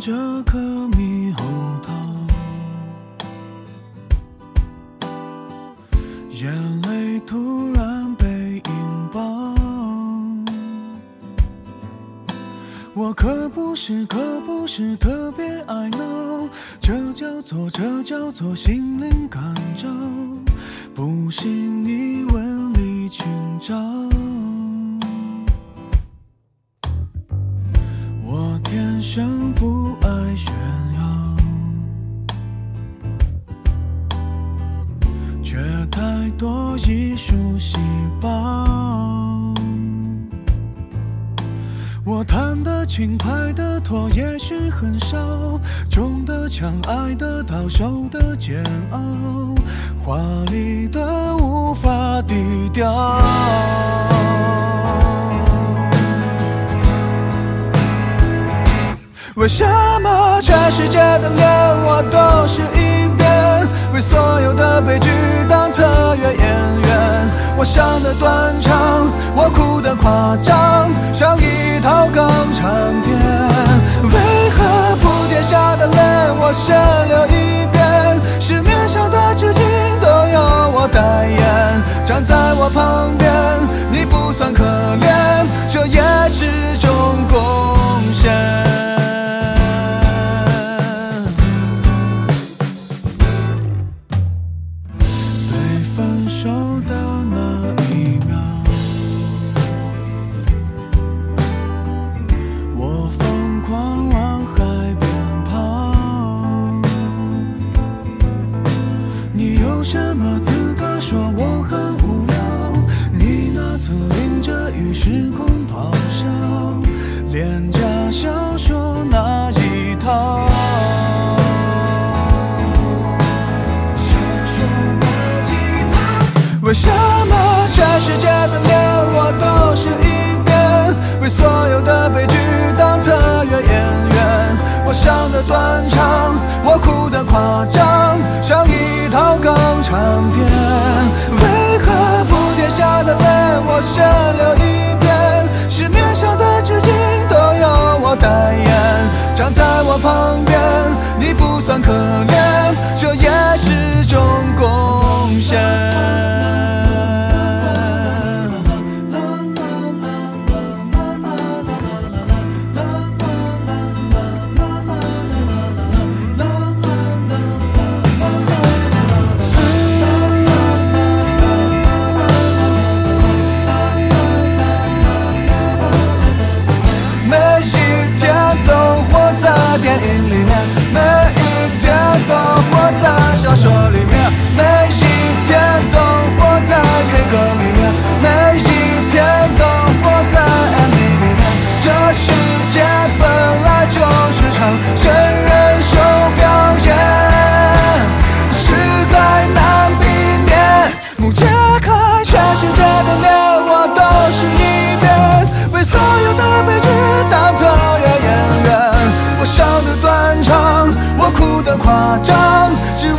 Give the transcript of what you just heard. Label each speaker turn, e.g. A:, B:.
A: 这颗猕猴桃，眼泪突然被引爆。我可不是，可不是特别爱闹，这叫做，这叫做心灵感召。不信你问多艺术细胞。我弹得轻，拍得拖，也许很少，中的枪，爱得到，受的煎熬，华丽的无法低调。为什么全世界的脸我都是的断肠，我哭得夸张，像一套港产片。为何铺垫下的泪我先流一遍？市面上的纸巾都由我代言，站在我旁边，时空夸张，只